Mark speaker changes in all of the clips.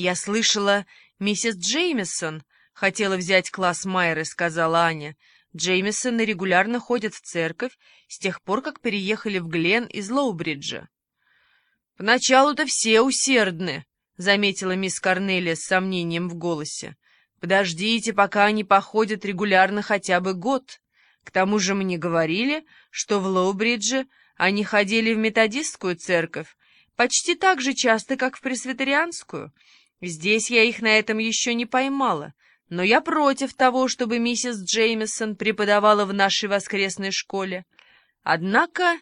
Speaker 1: «Я слышала, миссис Джеймисон хотела взять класс Майеры», — сказала Аня. «Джеймисоны регулярно ходят в церковь с тех пор, как переехали в Глен из Лоубриджа». «Поначалу-то все усердны», — заметила мисс Корнелия с сомнением в голосе. «Подождите, пока они походят регулярно хотя бы год. К тому же мне говорили, что в Лоубридже они ходили в методистскую церковь почти так же часто, как в пресвитерианскую». Здесь я их на этом еще не поймала, но я против того, чтобы миссис Джеймисон преподавала в нашей воскресной школе. Однако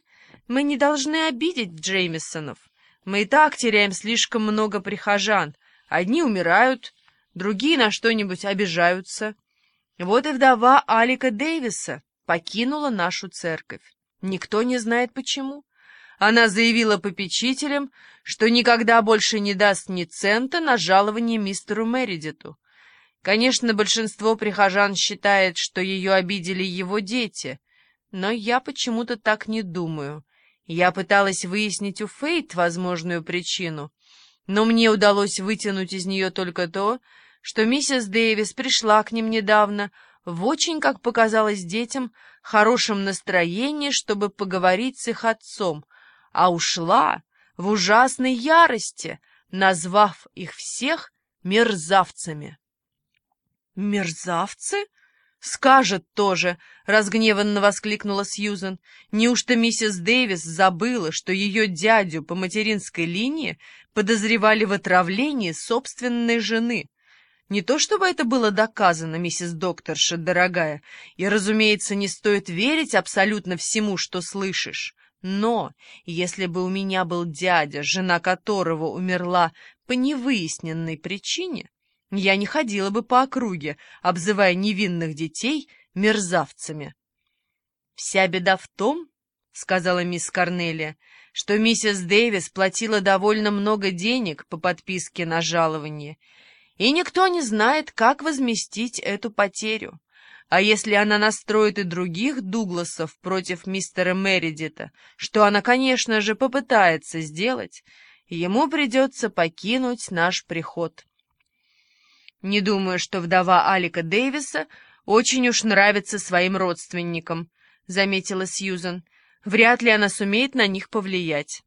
Speaker 1: мы не должны обидеть Джеймисонов. Мы и так теряем слишком много прихожан. Одни умирают, другие на что-нибудь обижаются. Вот и вдова Алика Дэвиса покинула нашу церковь. Никто не знает почему. Она заявила попечителям, что никогда больше не даст ни цента на жалование мистеру Мередиту. Конечно, большинство прихожан считает, что ее обидели его дети, но я почему-то так не думаю. Я пыталась выяснить у Фейт возможную причину, но мне удалось вытянуть из нее только то, что миссис Дэвис пришла к ним недавно в очень, как показалось детям, хорошем настроении, чтобы поговорить с их отцом — а ушла в ужасной ярости, назвав их всех мерзавцами. «Мерзавцы?» «Скажет тоже!» — разгневанно воскликнула Сьюзен. «Неужто миссис Дэвис забыла, что ее дядю по материнской линии подозревали в отравлении собственной жены?» Не то чтобы это было доказано, миссис докторша, дорогая, и, разумеется, не стоит верить абсолютно всему, что слышишь. Но если бы у меня был дядя, жена которого умерла по невыясненной причине, я не ходила бы по округе, обзывая невинных детей мерзавцами. «Вся беда в том, — сказала мисс Корнелия, — что миссис Дэвис платила довольно много денег по подписке на жалование, и никто не знает, как возместить эту потерю. А если она настроит и других Дугласов против мистера Мередита, что она, конечно же, попытается сделать, ему придется покинуть наш приход. Не думаю, что вдова Алика Дэвиса очень уж нравится своим родственникам, — заметила Сьюзен. Вряд ли она сумеет на них повлиять.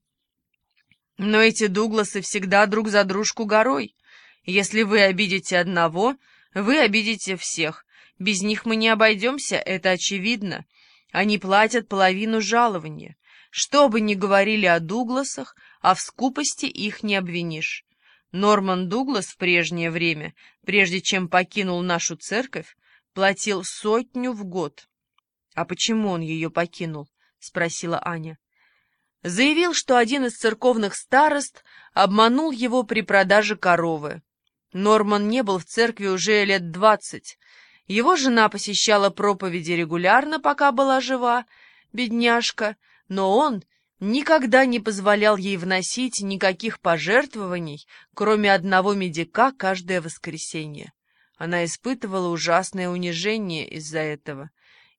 Speaker 1: Но эти Дугласы всегда друг за дружку горой. Если вы обидите одного, вы обидите всех, без них мы не обойдемся, это очевидно. Они платят половину жалования. Что бы ни говорили о Дугласах, а в скупости их не обвинишь. Норман Дуглас в прежнее время, прежде чем покинул нашу церковь, платил сотню в год. — А почему он ее покинул? — спросила Аня. Заявил, что один из церковных старост обманул его при продаже коровы. Норман не был в церкви уже лет двадцать, его жена посещала проповеди регулярно, пока была жива, бедняжка, но он никогда не позволял ей вносить никаких пожертвований, кроме одного медика каждое воскресенье. Она испытывала ужасное унижение из-за этого.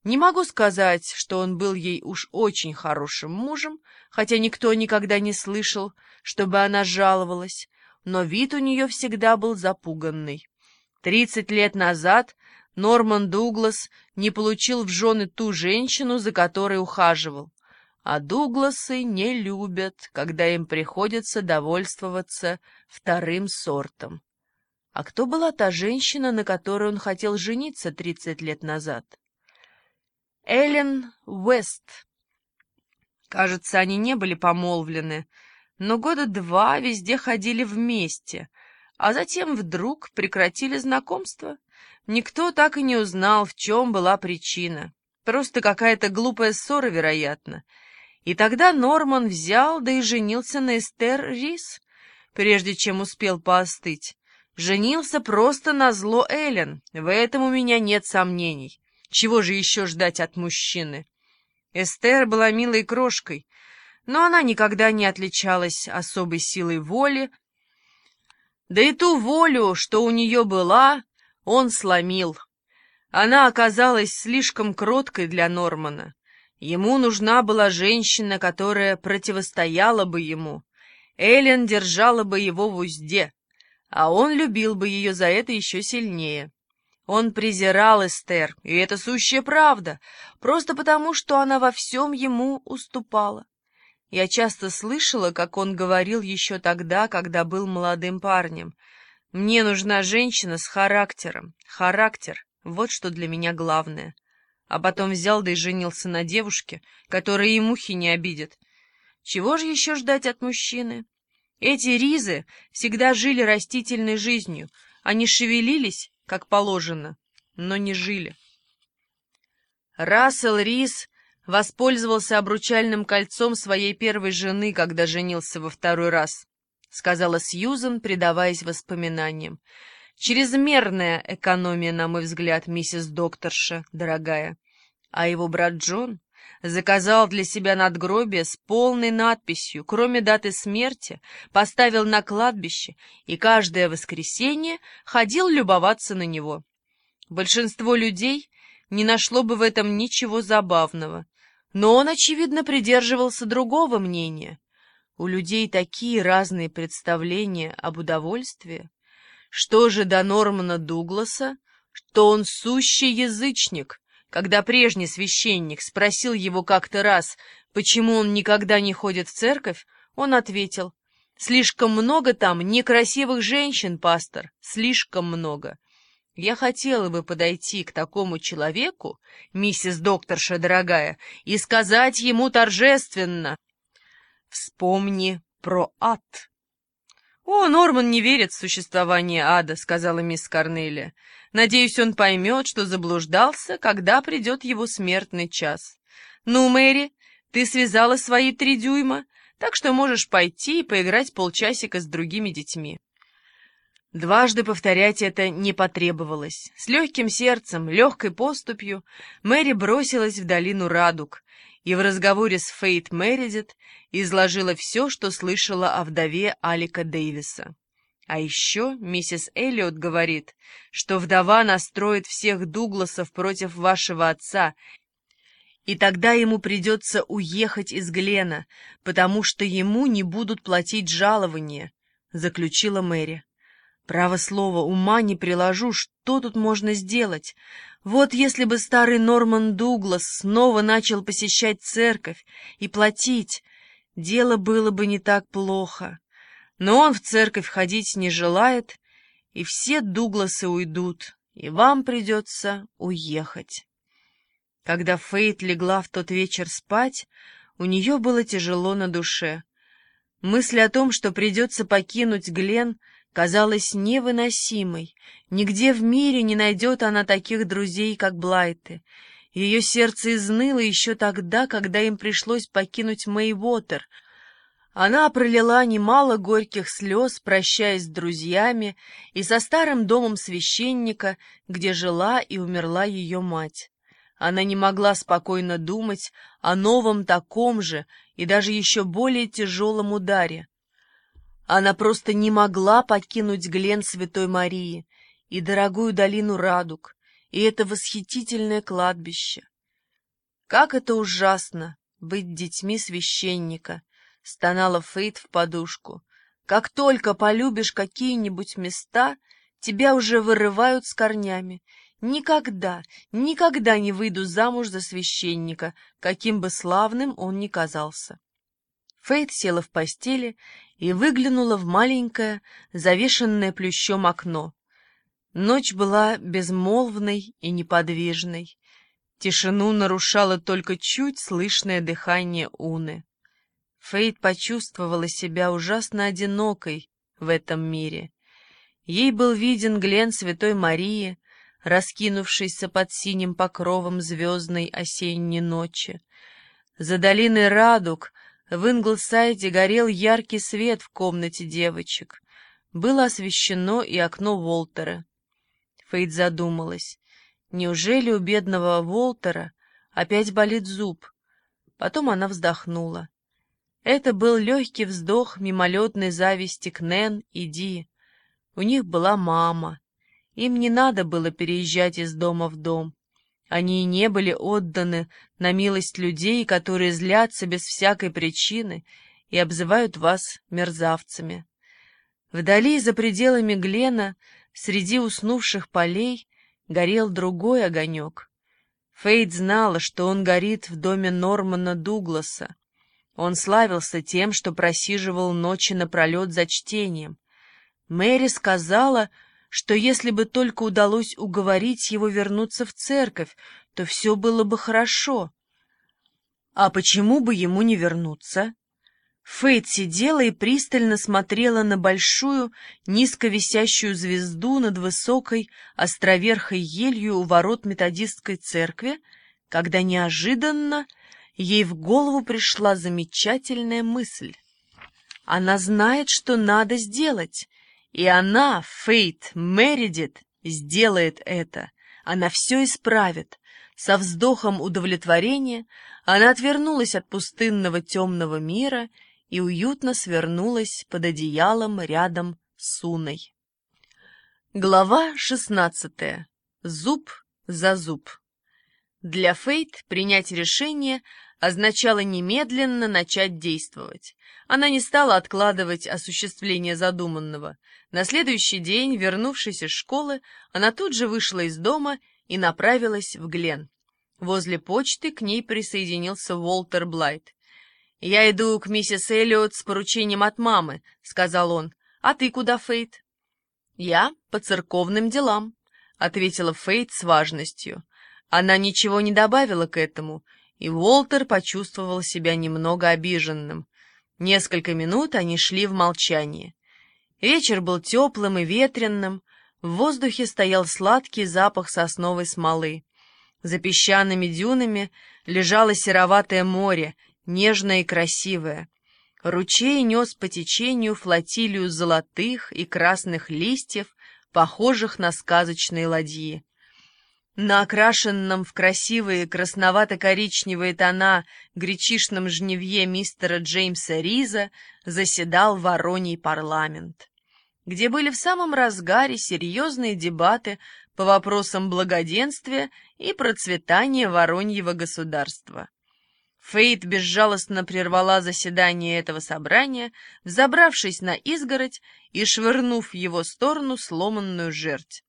Speaker 1: Не могу сказать, что он был ей уж очень хорошим мужем, хотя никто никогда не слышал, чтобы она жаловалась, но вид у нее всегда был запуганный. Тридцать лет назад Норман Дуглас не получил в жены ту женщину, за которой ухаживал. А Дугласы не любят, когда им приходится довольствоваться вторым сортом. А кто была та женщина, на которой он хотел жениться тридцать лет назад? Эллен Уэст. Кажется, они не были помолвлены, но года два везде ходили вместе, а затем вдруг прекратили знакомство — Никто так и не узнал, в чем была причина. Просто какая-то глупая ссора, вероятно. И тогда Норман взял, да и женился на Эстер Рис, прежде чем успел поостыть. Женился просто на зло Эллен, в этом у меня нет сомнений. Чего же еще ждать от мужчины? Эстер была милой крошкой, но она никогда не отличалась особой силой воли, да и ту волю, что у нее была, он сломил. Она оказалась слишком кроткой для Нормана. Ему нужна была женщина, которая противостояла бы ему. Эллен держала бы его в узде. А он любил бы ее за это еще сильнее. Он презирал Эстер, и это сущая правда, просто потому, что она во всем ему уступала. Я часто слышала, как он говорил еще тогда, когда был молодым парнем. «Мне нужна женщина с характером. Характер — вот что для меня главное». А потом взял да и женился на девушке, которая и мухи не обидит. Чего же еще ждать от мужчины? Эти ризы всегда жили растительной жизнью. Они шевелились как положено, но не жили. Рассел Рис воспользовался обручальным кольцом своей первой жены, когда женился во второй раз, — сказала Сьюзен, предаваясь воспоминаниям. Чрезмерная экономия, на мой взгляд, миссис докторша, дорогая. А его брат Джон заказал для себя надгробие с полной надписью, кроме даты смерти, поставил на кладбище и каждое воскресенье ходил любоваться на него. Большинство людей не нашло бы в этом ничего забавного, но он, очевидно, придерживался другого мнения. У людей такие разные представления об удовольствии. Что же до Нормана Дугласа, что он сущий язычник, когда прежний священник спросил его как-то раз, почему он никогда не ходит в церковь, он ответил, «Слишком много там некрасивых женщин, пастор, слишком много». Я хотела бы подойти к такому человеку, миссис докторша дорогая, и сказать ему торжественно, «Вспомни про ад». «О, Норман не верит в существование ада», — сказала мисс Корнелия. «Надеюсь, он поймет, что заблуждался, когда придет его смертный час. Ну, Мэри, ты связала свои три дюйма, так что можешь пойти и поиграть полчасика с другими детьми». Дважды повторять это не потребовалось. С легким сердцем, легкой поступью Мэри бросилась в долину радуг, и в разговоре с Фейт Мередит изложила все, что слышала о вдове Алика Дэвиса. А еще миссис Эллиот говорит, что вдова настроит всех Дугласов против вашего отца, и тогда ему придется уехать из Глена, потому что ему не будут платить жалование, — заключила Мэри. Право слово, ума не приложу, что тут можно сделать. Вот если бы старый Норман Дуглас снова начал посещать церковь и платить, дело было бы не так плохо. Но он в церковь ходить не желает, и все Дугласы уйдут, и вам придется уехать. Когда Фейт легла в тот вечер спать, у нее было тяжело на душе. Мысль о том, что придется покинуть Глен, казалась невыносимой. Нигде в мире не найдет она таких друзей, как Блайты. Ее сердце изныло еще тогда, когда им пришлось покинуть Мэйвотер. Она пролила немало горьких слез, прощаясь с друзьями и со старым домом священника, где жила и умерла ее мать. Она не могла спокойно думать о новом таком же и даже еще более тяжелом ударе. Она просто не могла покинуть Глен Святой Марии и дорогую долину Радуг, и это восхитительное кладбище. Как это ужасно быть детьми священника, стонала Фейт в подушку. Как только полюбишь какие-нибудь места, тебя уже вырывают с корнями. Никогда, никогда не выйду замуж за священника, каким бы славным он ни казался. Фейт села в постели и выглянула в маленькое, завешенное плющом окно. Ночь была безмолвной и неподвижной. Тишину нарушало только чуть слышное дыхание Уны. Фейт почувствовала себя ужасно одинокой в этом мире. Ей был виден Глен Святой Марии, раскинувшийся под синим покровом звездной осенней ночи. За долиной радуг в Инглсайде горел яркий свет в комнате девочек. Было освещено и окно Волтера. Фейд задумалась. Неужели у бедного Волтера опять болит зуб? Потом она вздохнула. Это был легкий вздох мимолетной зависти к Нэн и Ди. У них была мама. Им не надо было переезжать из дома в дом. Они и не были отданы на милость людей, которые злятся без всякой причины и обзывают вас мерзавцами. Вдали, за пределами Глена, среди уснувших полей, горел другой огонек. Фейт знала, что он горит в доме Нормана Дугласа. Он славился тем, что просиживал ночи напролет за чтением. Мэри сказала, что если бы только удалось уговорить его вернуться в церковь, то все было бы хорошо. А почему бы ему не вернуться? Фейт сидела и пристально смотрела на большую, низко висящую звезду над высокой, островерхой елью у ворот методистской церкви, когда неожиданно ей в голову пришла замечательная мысль. Она знает, что надо сделать, и она, Фейт Мередит, сделает это. Она все исправит. Со вздохом удовлетворения она отвернулась от пустынного темного мира и уютно свернулась под одеялом рядом с Уной. Глава шестнадцатая. Зуб за зуб. Для Фейт принять решение означало немедленно начать действовать. Она не стала откладывать осуществление задуманного. На следующий день, вернувшись из школы, она тут же вышла из дома и направилась в Глен. Возле почты к ней присоединился Уолтер Блайт. «Я иду к миссис Эллиот с поручением от мамы», — сказал он. «А ты куда, Фейт?» «Я по церковным делам», — ответила Фейт с важностью. Она ничего не добавила к этому, и Уолтер почувствовал себя немного обиженным. Несколько минут они шли в молчании. Вечер был теплым и ветренным, в воздухе стоял сладкий запах сосновой смолы. За песчаными дюнами лежало сероватое море, нежное и красивое. Ручей нес по течению флотилию золотых и красных листьев, похожих на сказочные ладьи. На окрашенном в красивые красновато-коричневые тона гречишном жневье мистера Джеймса Риза заседал Вороний парламент, где были в самом разгаре серьезные дебаты по вопросам благоденствия и процветания Вороньего государства. Фейт безжалостно прервала заседание этого собрания, взобравшись на изгородь и швырнув в его сторону сломанную жерть.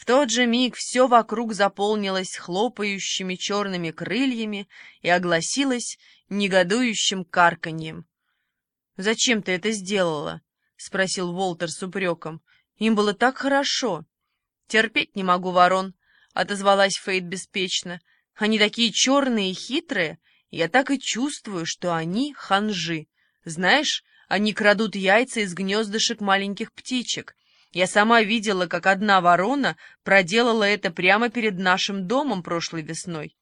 Speaker 1: В тот же миг все вокруг заполнилось хлопающими черными крыльями и огласилось негодующим карканьем. «Зачем ты это сделала?» — спросил Волтер с упреком. «Им было так хорошо». «Терпеть не могу, ворон», — отозвалась Фейт беспечно. «Они такие черные и хитрые, я так и чувствую, что они ханжи. Знаешь, они крадут яйца из гнездышек маленьких птичек. Я сама видела, как одна ворона проделала это прямо перед нашим домом прошлой весной.